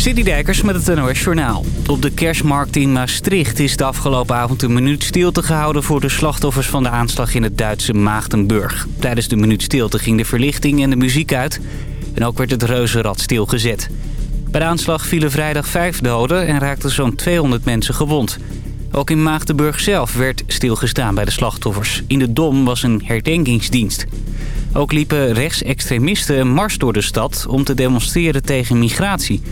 Dijkers met het NOS Journaal. Op de kerstmarkt in Maastricht is de afgelopen avond een minuut stilte gehouden... voor de slachtoffers van de aanslag in het Duitse Maagdenburg. Tijdens de minuut stilte ging de verlichting en de muziek uit... en ook werd het reuzenrad stilgezet. Bij de aanslag vielen vrijdag vijf doden en raakten zo'n 200 mensen gewond. Ook in Maagdenburg zelf werd stilgestaan bij de slachtoffers. In de Dom was een herdenkingsdienst. Ook liepen rechtsextremisten een mars door de stad om te demonstreren tegen migratie...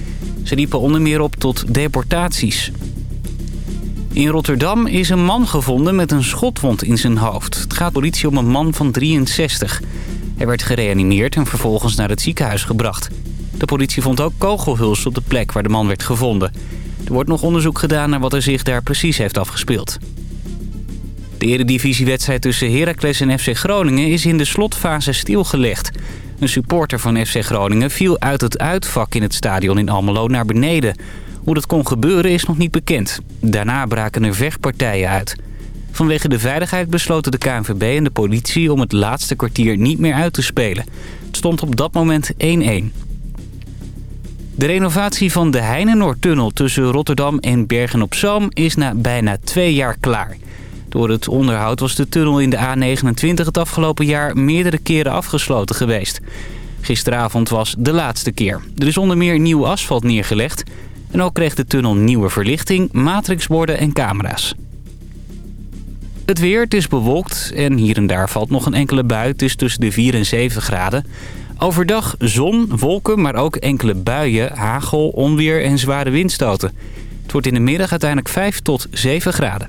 Ze riepen onder meer op tot deportaties. In Rotterdam is een man gevonden met een schotwond in zijn hoofd. Het gaat politie om een man van 63. Hij werd gereanimeerd en vervolgens naar het ziekenhuis gebracht. De politie vond ook kogelhuls op de plek waar de man werd gevonden. Er wordt nog onderzoek gedaan naar wat er zich daar precies heeft afgespeeld. De eredivisiewedstrijd tussen Heracles en FC Groningen is in de slotfase stilgelegd. Een supporter van FC Groningen viel uit het uitvak in het stadion in Almelo naar beneden. Hoe dat kon gebeuren is nog niet bekend. Daarna braken er vechtpartijen uit. Vanwege de veiligheid besloten de KNVB en de politie om het laatste kwartier niet meer uit te spelen. Het stond op dat moment 1-1. De renovatie van de Heinenoordtunnel tussen Rotterdam en Bergen-op-Zoom is na bijna twee jaar klaar. Door het onderhoud was de tunnel in de A29 het afgelopen jaar meerdere keren afgesloten geweest. Gisteravond was de laatste keer. Er is onder meer nieuw asfalt neergelegd. En ook kreeg de tunnel nieuwe verlichting, matrixborden en camera's. Het weer, het is bewolkt en hier en daar valt nog een enkele bui. Het is tussen de 4 en 7 graden. Overdag zon, wolken, maar ook enkele buien, hagel, onweer en zware windstoten. Het wordt in de middag uiteindelijk 5 tot 7 graden.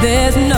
There's no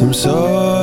I'm sorry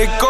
maricón.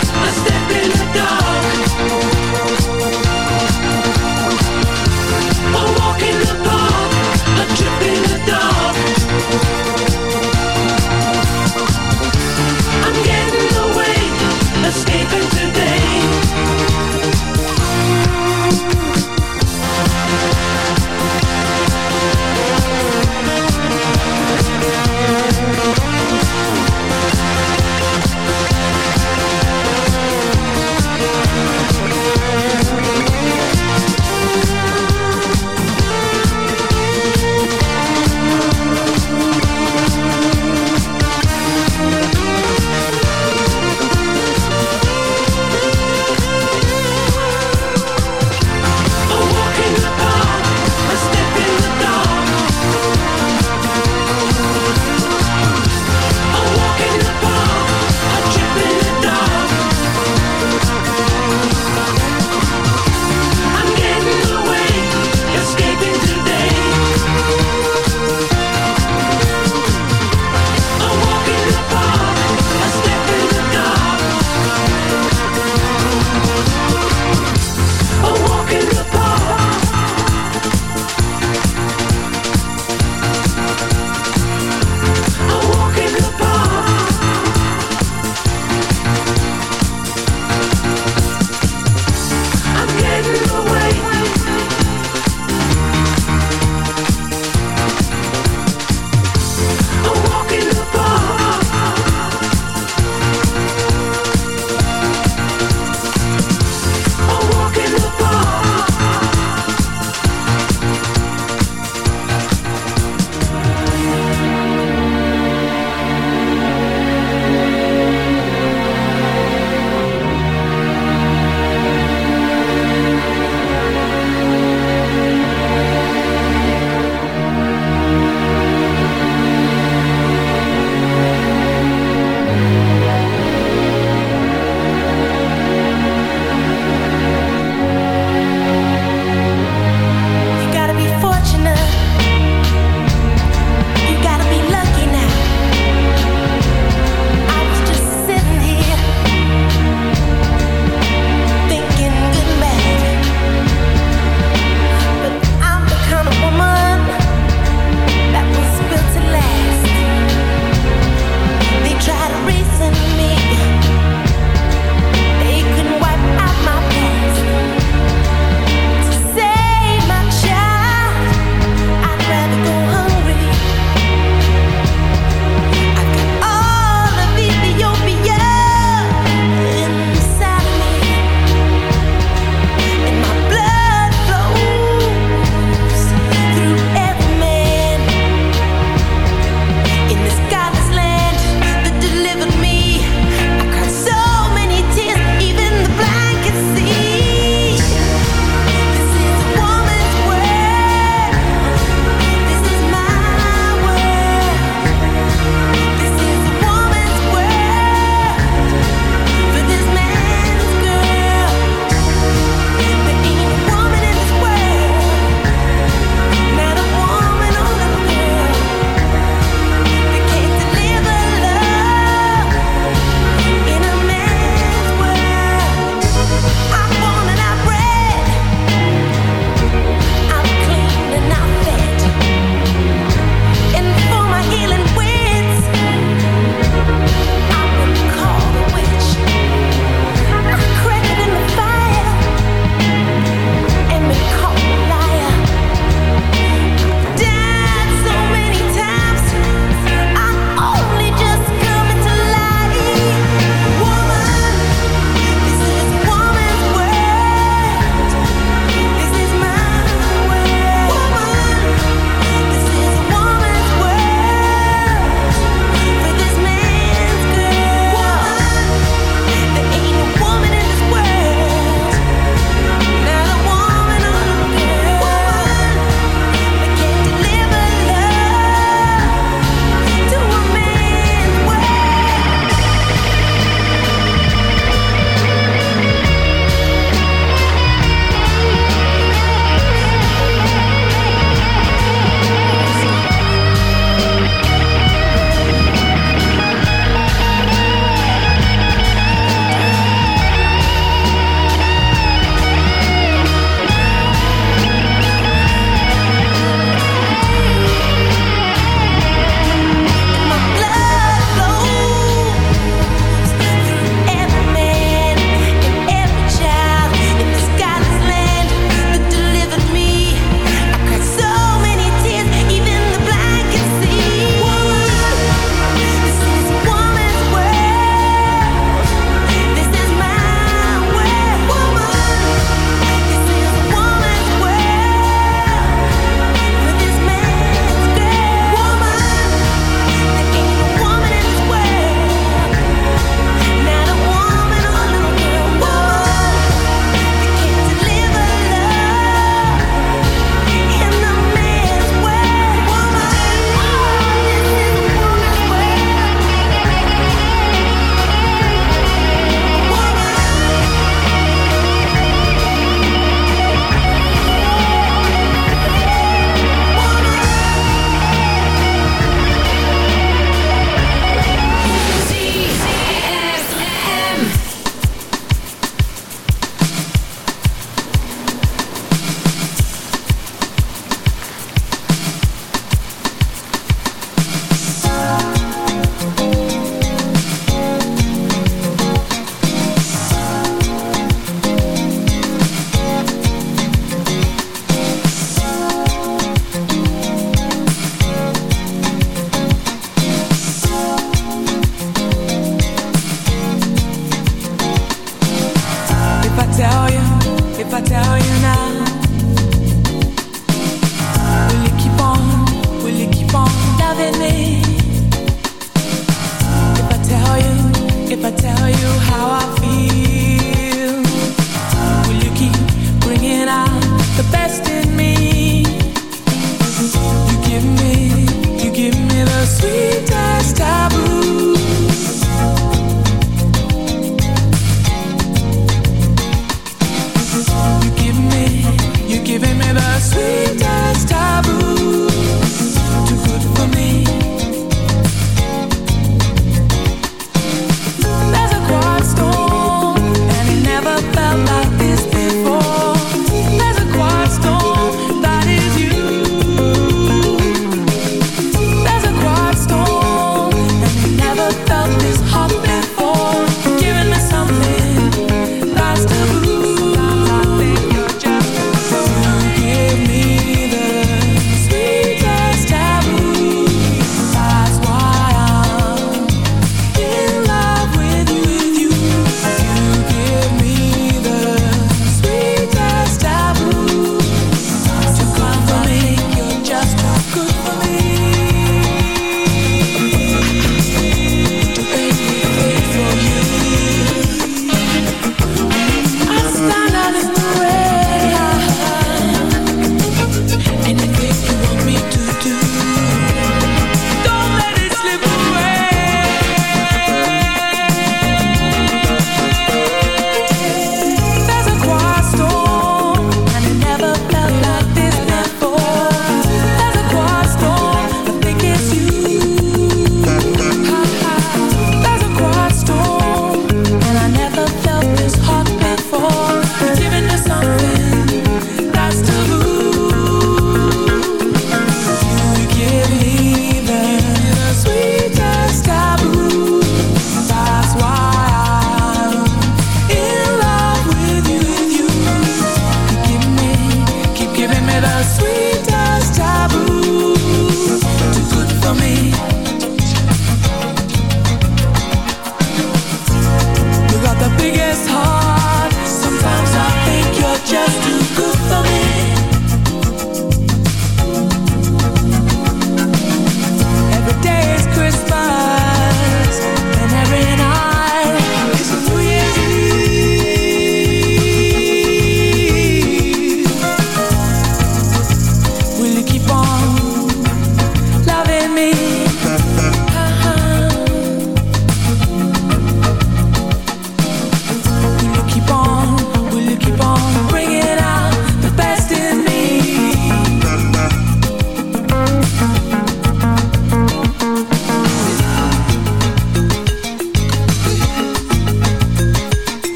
step in the door.